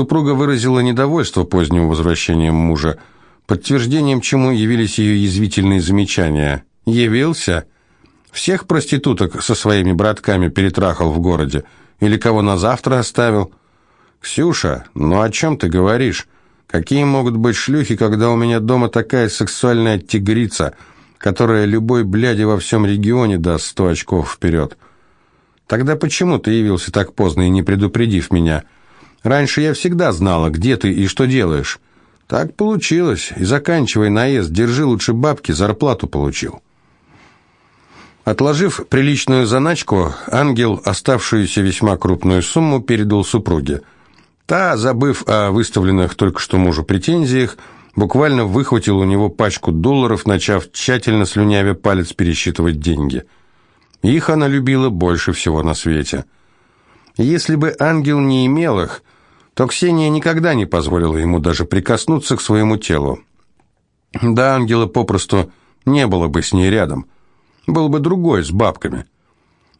Супруга выразила недовольство поздним возвращением мужа, подтверждением чему явились ее язвительные замечания. «Явился? Всех проституток со своими братками перетрахал в городе? Или кого на завтра оставил?» «Ксюша, ну о чем ты говоришь? Какие могут быть шлюхи, когда у меня дома такая сексуальная тигрица, которая любой бляди во всем регионе даст сто очков вперед?» «Тогда почему ты явился так поздно и не предупредив меня?» Раньше я всегда знала, где ты и что делаешь. Так получилось. И заканчивай наезд, держи лучше бабки, зарплату получил. Отложив приличную заначку, ангел оставшуюся весьма крупную сумму передал супруге. Та, забыв о выставленных только что мужу претензиях, буквально выхватил у него пачку долларов, начав тщательно слюнявя палец пересчитывать деньги. Их она любила больше всего на свете. Если бы ангел не имел их, то Ксения никогда не позволила ему даже прикоснуться к своему телу. Да, ангела попросту не было бы с ней рядом. Был бы другой, с бабками.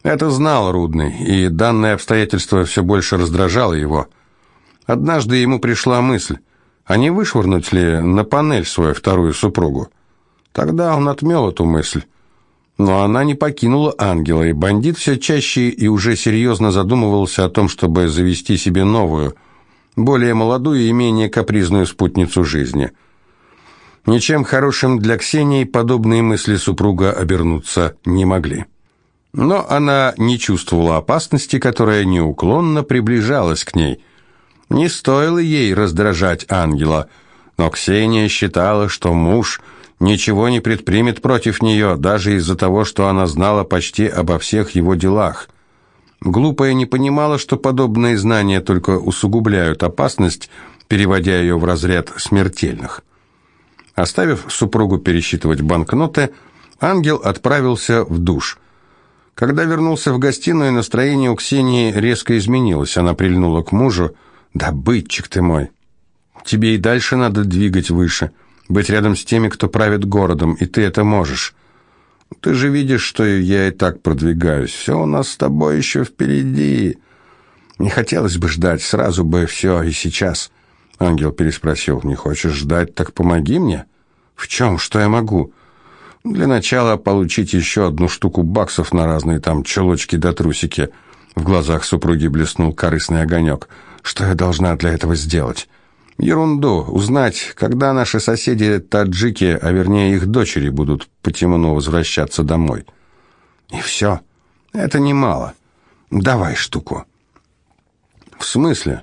Это знал Рудный, и данное обстоятельство все больше раздражало его. Однажды ему пришла мысль, а не вышвырнуть ли на панель свою вторую супругу? Тогда он отмел эту мысль. Но она не покинула ангела, и бандит все чаще и уже серьезно задумывался о том, чтобы завести себе новую – более молодую и менее капризную спутницу жизни. Ничем хорошим для Ксении подобные мысли супруга обернуться не могли. Но она не чувствовала опасности, которая неуклонно приближалась к ней. Не стоило ей раздражать ангела, но Ксения считала, что муж ничего не предпримет против нее, даже из-за того, что она знала почти обо всех его делах – Глупая не понимала, что подобные знания только усугубляют опасность, переводя ее в разряд смертельных. Оставив супругу пересчитывать банкноты, ангел отправился в душ. Когда вернулся в гостиную, настроение у Ксении резко изменилось. Она прильнула к мужу. «Да, бытчик ты мой! Тебе и дальше надо двигать выше, быть рядом с теми, кто правит городом, и ты это можешь. Ты же видишь, что я и так продвигаюсь. Все у нас с тобой еще впереди. Не хотелось бы ждать, сразу бы все и сейчас. Ангел переспросил, не хочешь ждать, так помоги мне. В чем, что я могу? Для начала получить еще одну штуку баксов на разные там чулочки да трусики. В глазах супруги блеснул корыстный огонек. Что я должна для этого сделать? Ерунду. Узнать, когда наши соседи таджики, а вернее их дочери, будут по темну возвращаться домой. И все. Это немало. Давай штуку. В смысле?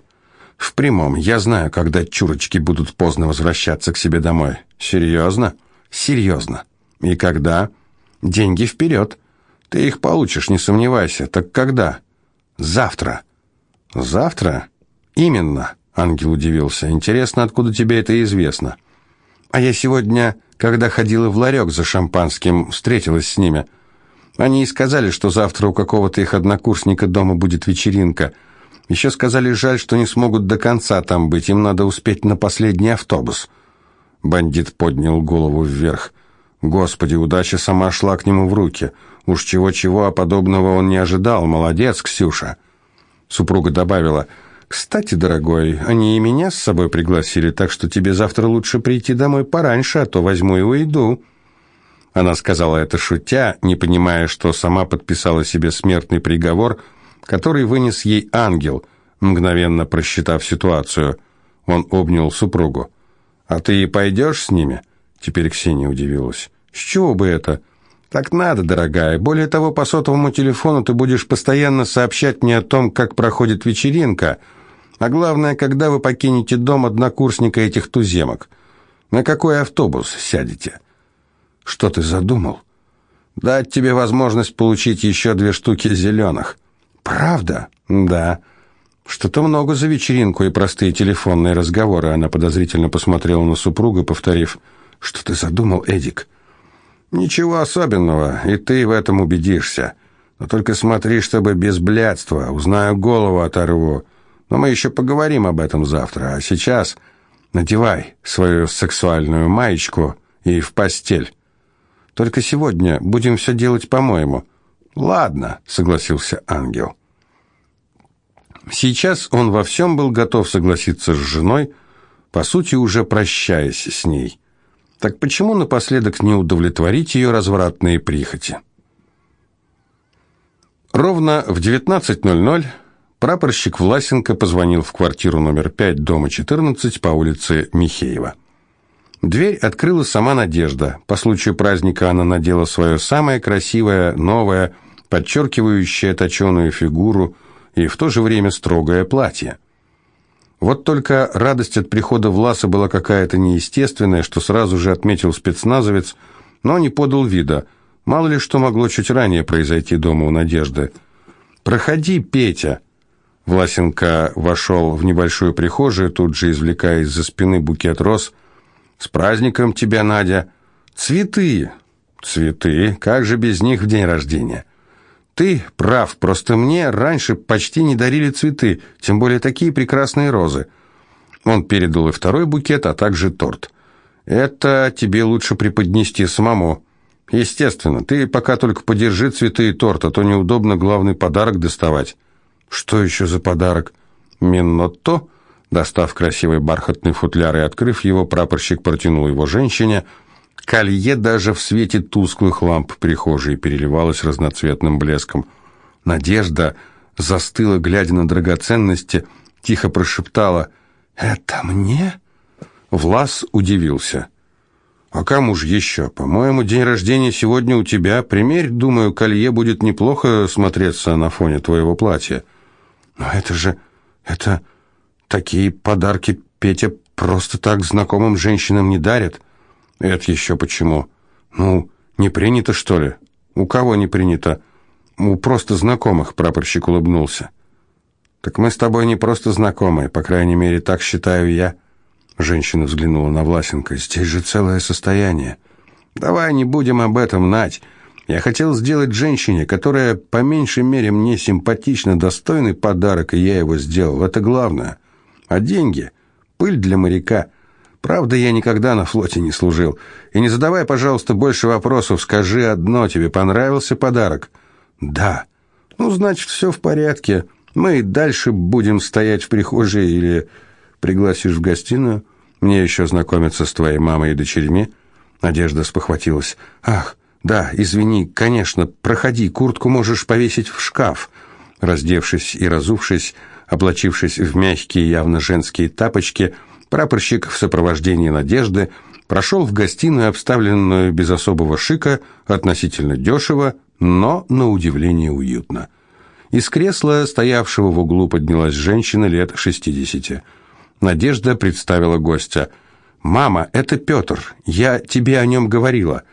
В прямом. Я знаю, когда чурочки будут поздно возвращаться к себе домой. Серьезно? Серьезно. И когда? Деньги вперед. Ты их получишь, не сомневайся. Так когда? Завтра. Завтра? Именно. Ангел удивился. «Интересно, откуда тебе это известно?» «А я сегодня, когда ходила в ларек за шампанским, встретилась с ними. Они и сказали, что завтра у какого-то их однокурсника дома будет вечеринка. Еще сказали, жаль, что не смогут до конца там быть, им надо успеть на последний автобус». Бандит поднял голову вверх. «Господи, удача сама шла к нему в руки. Уж чего-чего, а подобного он не ожидал. Молодец, Ксюша!» Супруга добавила – «Кстати, дорогой, они и меня с собой пригласили, так что тебе завтра лучше прийти домой пораньше, а то возьму и уйду». Она сказала это шутя, не понимая, что сама подписала себе смертный приговор, который вынес ей ангел, мгновенно просчитав ситуацию. Он обнял супругу. «А ты и пойдешь с ними?» Теперь Ксения удивилась. «С чего бы это?» «Так надо, дорогая. Более того, по сотовому телефону ты будешь постоянно сообщать мне о том, как проходит вечеринка, а главное, когда вы покинете дом однокурсника этих туземок. На какой автобус сядете? Что ты задумал? Дать тебе возможность получить еще две штуки зеленых. Правда? Да. Что-то много за вечеринку и простые телефонные разговоры. Она подозрительно посмотрела на супруга, повторив, «Что ты задумал, Эдик?» «Ничего особенного, и ты в этом убедишься. Но только смотри, чтобы без блядства. Узнаю, голову оторву. Но мы еще поговорим об этом завтра. А сейчас надевай свою сексуальную маечку и в постель. Только сегодня будем все делать по-моему». «Ладно», — согласился ангел. Сейчас он во всем был готов согласиться с женой, по сути, уже прощаясь с ней. Так почему напоследок не удовлетворить ее развратные прихоти? Ровно в 19.00 прапорщик Власенко позвонил в квартиру номер 5 дома 14 по улице Михеева. Дверь открыла сама Надежда. По случаю праздника она надела свое самое красивое, новое, подчеркивающее точеную фигуру и в то же время строгое платье. Вот только радость от прихода Власа была какая-то неестественная, что сразу же отметил спецназовец, но не подал вида. Мало ли что могло чуть ранее произойти дома у Надежды. «Проходи, Петя!» Власенко вошел в небольшую прихожую, тут же извлекая из-за спины букет роз. «С праздником тебя, Надя!» «Цветы!» «Цветы? Как же без них в день рождения?» Ты прав, просто мне раньше почти не дарили цветы, тем более такие прекрасные розы. Он передал и второй букет, а также торт. Это тебе лучше преподнести самому. Естественно, ты пока только подержи цветы и торт, а то неудобно главный подарок доставать. Что еще за подарок? Минотто? Достав красивый бархатный футляр и открыв его, прапорщик протянул его женщине – Колье даже в свете тусклых ламп прихожей переливалось разноцветным блеском. Надежда застыла, глядя на драгоценности, тихо прошептала «Это мне?» Влас удивился. «А кому же еще? По-моему, день рождения сегодня у тебя. Примерь, думаю, колье будет неплохо смотреться на фоне твоего платья». «Но это же... это... такие подарки Петя просто так знакомым женщинам не дарят». «Это еще почему?» «Ну, не принято, что ли?» «У кого не принято?» «У просто знакомых», — прапорщик улыбнулся. «Так мы с тобой не просто знакомые, по крайней мере, так считаю я». Женщина взглянула на Власенко. «Здесь же целое состояние». «Давай не будем об этом, Надь. Я хотел сделать женщине, которая по меньшей мере мне симпатична, достойный подарок, и я его сделал. Это главное. А деньги — пыль для моряка». Правда, я никогда на флоте не служил. И не задавай, пожалуйста, больше вопросов. Скажи одно, тебе понравился подарок? Да. Ну, значит, все в порядке. Мы и дальше будем стоять в прихожей или пригласишь в гостиную. Мне еще знакомиться с твоей мамой и дочерьми. Надежда спохватилась. Ах, да, извини, конечно, проходи, куртку можешь повесить в шкаф. Раздевшись и разувшись, облачившись в мягкие, явно женские тапочки, Прапорщик в сопровождении Надежды прошел в гостиную, обставленную без особого шика, относительно дешево, но, на удивление, уютно. Из кресла, стоявшего в углу, поднялась женщина лет шестидесяти. Надежда представила гостя. «Мама, это Петр. Я тебе о нем говорила».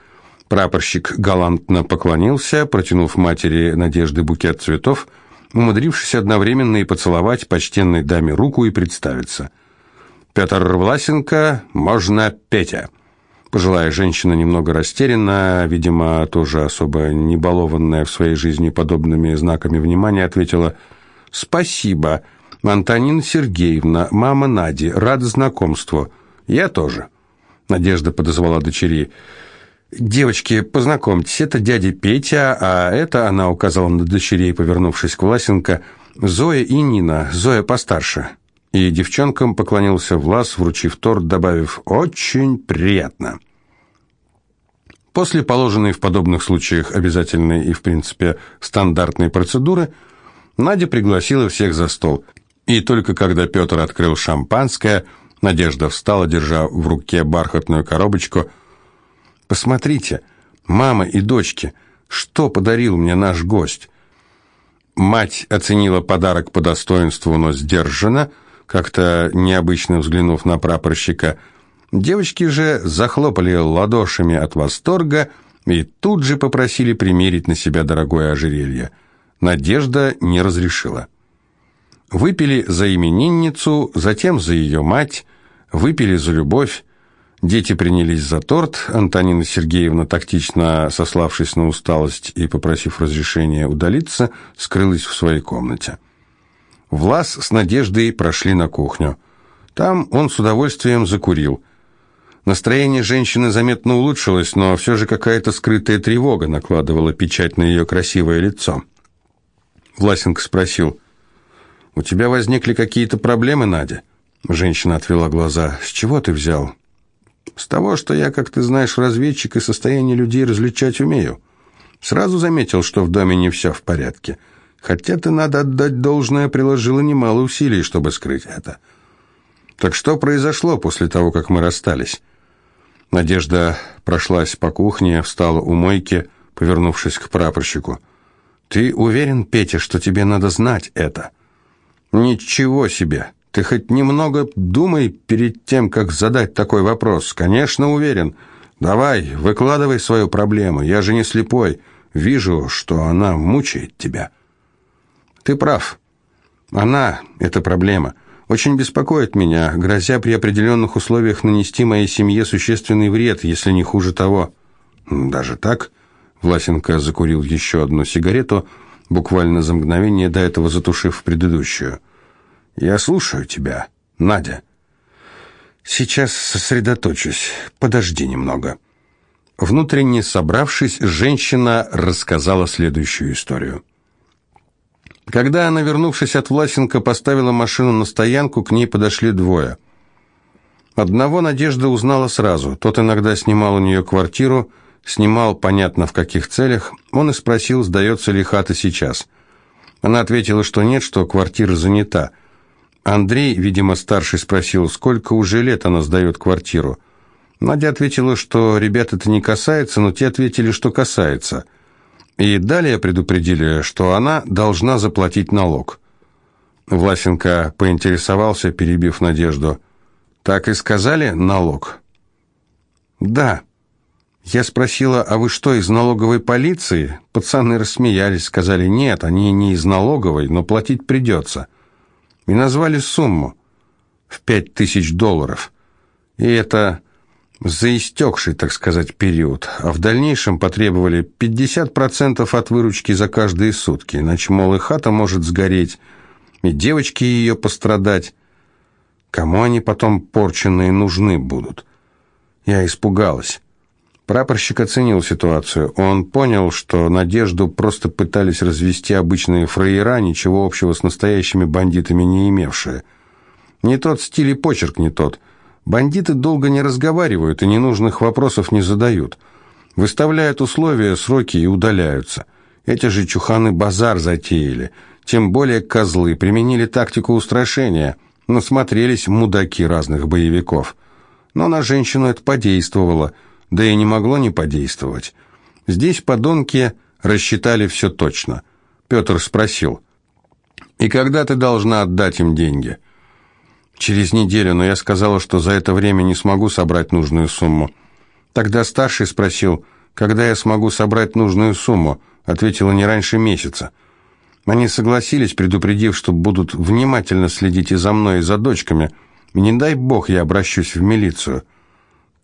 Прапорщик галантно поклонился, протянув матери Надежды букет цветов, умудрившись одновременно и поцеловать почтенной даме руку и представиться – Петр Власенко, можно Петя. Пожилая женщина немного растерянна, видимо, тоже особо не балованная в своей жизни подобными знаками внимания, ответила «Спасибо, Антонина Сергеевна, мама Нади, рада знакомству. Я тоже». Надежда подозвала дочери. «Девочки, познакомьтесь, это дядя Петя, а это, она указала на дочерей, повернувшись к Власенко, Зоя и Нина, Зоя постарше» и девчонкам поклонился Влас, вручив торт, добавив «очень приятно». После положенной в подобных случаях обязательной и, в принципе, стандартной процедуры, Надя пригласила всех за стол. И только когда Петр открыл шампанское, Надежда встала, держа в руке бархатную коробочку. «Посмотрите, мама и дочки, что подарил мне наш гость?» Мать оценила подарок по достоинству, но сдержанно – как-то необычно взглянув на прапорщика. Девочки же захлопали ладошами от восторга и тут же попросили примерить на себя дорогое ожерелье. Надежда не разрешила. Выпили за именинницу, затем за ее мать, выпили за любовь. Дети принялись за торт. Антонина Сергеевна, тактично сославшись на усталость и попросив разрешения удалиться, скрылась в своей комнате. Влас с Надеждой прошли на кухню. Там он с удовольствием закурил. Настроение женщины заметно улучшилось, но все же какая-то скрытая тревога накладывала печать на ее красивое лицо. Власенко спросил, У тебя возникли какие-то проблемы, Надя?» Женщина отвела глаза. «С чего ты взял?» «С того, что я, как ты знаешь, разведчик и состояние людей различать умею. Сразу заметил, что в доме не все в порядке. Хотя ты, надо отдать должное, приложила немало усилий, чтобы скрыть это. Так что произошло после того, как мы расстались?» Надежда прошлась по кухне, встала у мойки, повернувшись к прапорщику. «Ты уверен, Петя, что тебе надо знать это?» «Ничего себе! Ты хоть немного думай перед тем, как задать такой вопрос. Конечно, уверен. Давай, выкладывай свою проблему. Я же не слепой. Вижу, что она мучает тебя». «Ты прав. Она — это проблема. Очень беспокоит меня, грозя при определенных условиях нанести моей семье существенный вред, если не хуже того». «Даже так?» Власенко закурил еще одну сигарету, буквально за мгновение до этого затушив предыдущую. «Я слушаю тебя, Надя». «Сейчас сосредоточусь. Подожди немного». Внутренне собравшись, женщина рассказала следующую историю. Когда она, вернувшись от Власенко, поставила машину на стоянку, к ней подошли двое. Одного Надежда узнала сразу. Тот иногда снимал у нее квартиру, Снимал, понятно, в каких целях. Он и спросил, сдается ли хата сейчас. Она ответила, что нет, что квартира занята. Андрей, видимо, старший, спросил, сколько уже лет она сдает квартиру. Надя ответила, что ребят это не касается, но те ответили, что касается. И далее предупредили, что она должна заплатить налог. Власенко поинтересовался, перебив Надежду. «Так и сказали налог?» «Да». Я спросила, а вы что, из налоговой полиции? Пацаны рассмеялись, сказали, нет, они не из налоговой, но платить придется. И назвали сумму в пять тысяч долларов. И это за истекший, так сказать, период. А в дальнейшем потребовали 50% от выручки за каждые сутки, иначе, мол, и хата может сгореть, и девочки ее пострадать. Кому они потом порченные нужны будут? Я испугалась. Прапорщик оценил ситуацию. Он понял, что Надежду просто пытались развести обычные фраера, ничего общего с настоящими бандитами не имевшие. Не тот стиль и почерк не тот. Бандиты долго не разговаривают и ненужных вопросов не задают. Выставляют условия, сроки и удаляются. Эти же чуханы базар затеяли. Тем более козлы применили тактику устрашения. Насмотрелись мудаки разных боевиков. Но на женщину это подействовало – да и не могло не подействовать. Здесь подонки рассчитали все точно. Петр спросил, «И когда ты должна отдать им деньги?» «Через неделю, но я сказала, что за это время не смогу собрать нужную сумму». Тогда старший спросил, «Когда я смогу собрать нужную сумму?» Ответила, «Не раньше месяца». Они согласились, предупредив, что будут внимательно следить и за мной, и за дочками. Не дай бог я обращусь в милицию.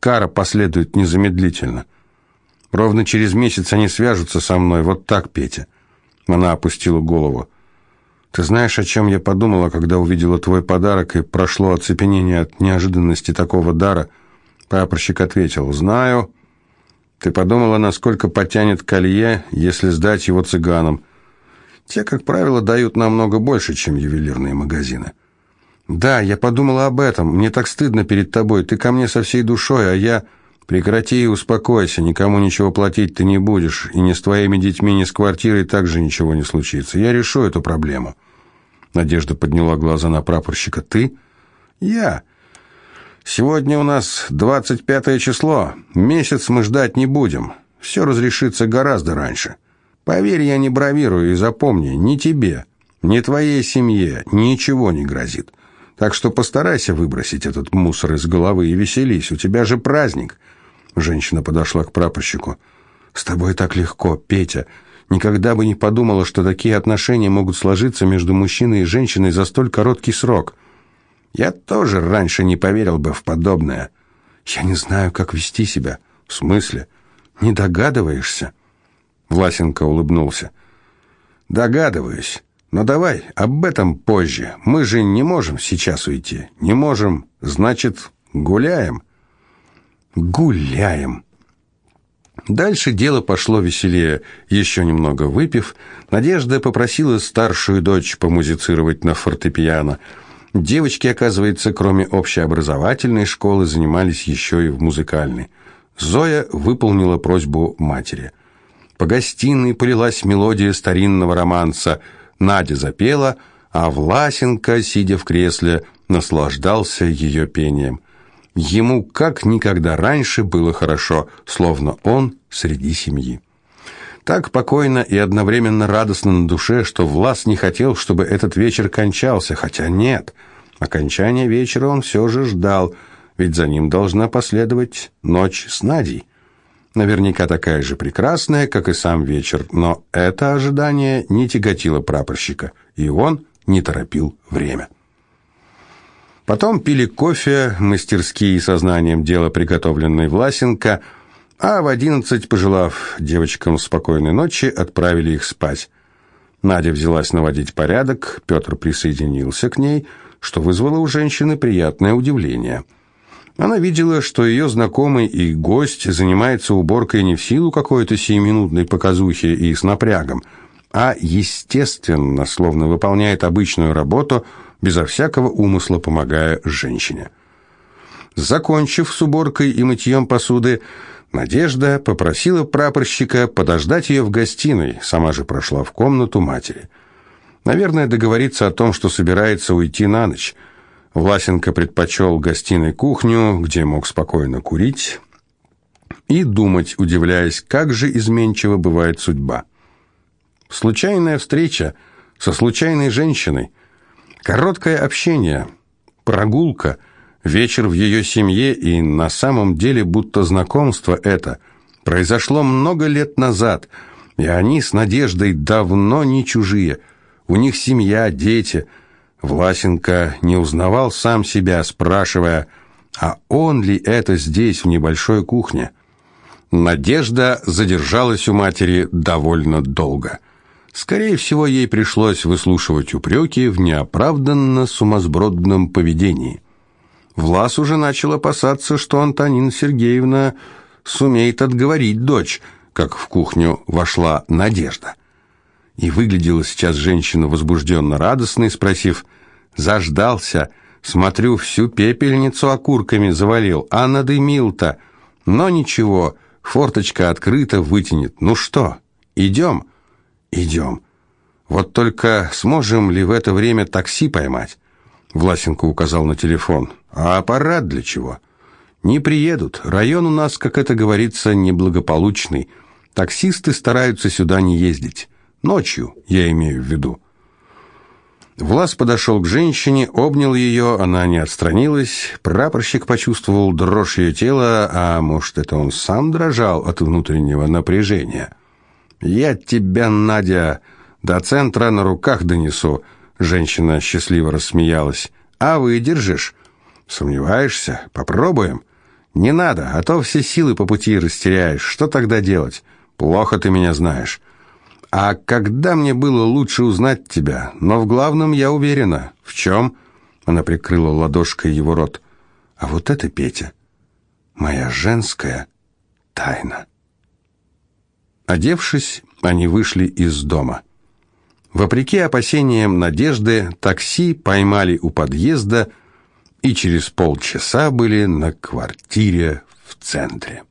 Кара последует незамедлительно. Ровно через месяц они свяжутся со мной. Вот так, Петя. Она опустила голову. Ты знаешь, о чем я подумала, когда увидела твой подарок и прошло оцепенение от неожиданности такого дара? Прапорщик ответил. Знаю. Ты подумала, насколько потянет колье, если сдать его цыганам. Те, как правило, дают намного больше, чем ювелирные магазины. «Да, я подумала об этом. Мне так стыдно перед тобой. Ты ко мне со всей душой, а я...» «Прекрати и успокойся. Никому ничего платить ты не будешь. И ни с твоими детьми, ни с квартирой также ничего не случится. Я решу эту проблему». Надежда подняла глаза на прапорщика. «Ты?» «Я. Сегодня у нас 25 число. Месяц мы ждать не будем. Все разрешится гораздо раньше. Поверь, я не бравирую и запомни, ни тебе, ни твоей семье ничего не грозит. Так что постарайся выбросить этот мусор из головы и веселись. У тебя же праздник. Женщина подошла к прапорщику. С тобой так легко, Петя. Никогда бы не подумала, что такие отношения могут сложиться между мужчиной и женщиной за столь короткий срок. Я тоже раньше не поверил бы в подобное. Я не знаю, как вести себя. В смысле? Не догадываешься? Власенко улыбнулся. Догадываюсь. Но давай об этом позже. Мы же не можем сейчас уйти. Не можем, значит, гуляем. Гуляем. Дальше дело пошло веселее. Еще немного выпив, Надежда попросила старшую дочь помузицировать на фортепиано. Девочки, оказывается, кроме общеобразовательной школы, занимались еще и в музыкальной. Зоя выполнила просьбу матери. По гостиной полилась мелодия старинного романса. Надя запела, а Власенко, сидя в кресле, наслаждался ее пением. Ему как никогда раньше было хорошо, словно он среди семьи. Так покойно и одновременно радостно на душе, что Влас не хотел, чтобы этот вечер кончался, хотя нет. Окончания вечера он все же ждал, ведь за ним должна последовать ночь с Надей. Наверняка такая же прекрасная, как и сам вечер, но это ожидание не тяготило прапорщика, и он не торопил время. Потом пили кофе, мастерские сознанием дела приготовленной Власенко, а в одиннадцать, пожелав девочкам спокойной ночи, отправили их спать. Надя взялась наводить порядок, Петр присоединился к ней, что вызвало у женщины приятное удивление. Она видела, что ее знакомый и гость занимается уборкой не в силу какой-то сиюминутной показухи и с напрягом, а естественно, словно выполняет обычную работу – безо всякого умысла помогая женщине. Закончив с уборкой и мытьем посуды, Надежда попросила прапорщика подождать ее в гостиной, сама же прошла в комнату матери. Наверное, договориться о том, что собирается уйти на ночь. Власенко предпочел гостиной кухню, где мог спокойно курить и думать, удивляясь, как же изменчива бывает судьба. Случайная встреча со случайной женщиной, Короткое общение, прогулка, вечер в ее семье и на самом деле будто знакомство это произошло много лет назад, и они с Надеждой давно не чужие. У них семья, дети. Власенко не узнавал сам себя, спрашивая, а он ли это здесь, в небольшой кухне? Надежда задержалась у матери довольно долго – Скорее всего, ей пришлось выслушивать упреки в неоправданно сумасбродном поведении. Влас уже начал опасаться, что Антонина Сергеевна сумеет отговорить дочь, как в кухню вошла Надежда. И выглядела сейчас женщина возбужденно радостной, спросив «Заждался, смотрю, всю пепельницу окурками завалил, а надымил-то, но ничего, форточка открыта, вытянет, ну что, идем?» «Идем. Вот только сможем ли в это время такси поймать?» Власенко указал на телефон. «А аппарат для чего?» «Не приедут. Район у нас, как это говорится, неблагополучный. Таксисты стараются сюда не ездить. Ночью, я имею в виду». Влас подошел к женщине, обнял ее, она не отстранилась. Прапорщик почувствовал дрожь ее тела, а может, это он сам дрожал от внутреннего напряжения. «Я тебя, Надя, до центра на руках донесу», — женщина счастливо рассмеялась. «А выдержишь?» «Сомневаешься? Попробуем?» «Не надо, а то все силы по пути растеряешь. Что тогда делать? Плохо ты меня знаешь». «А когда мне было лучше узнать тебя? Но в главном я уверена». «В чем?» Она прикрыла ладошкой его рот. «А вот это, Петя, моя женская тайна». Одевшись, они вышли из дома. Вопреки опасениям Надежды, такси поймали у подъезда и через полчаса были на квартире в центре.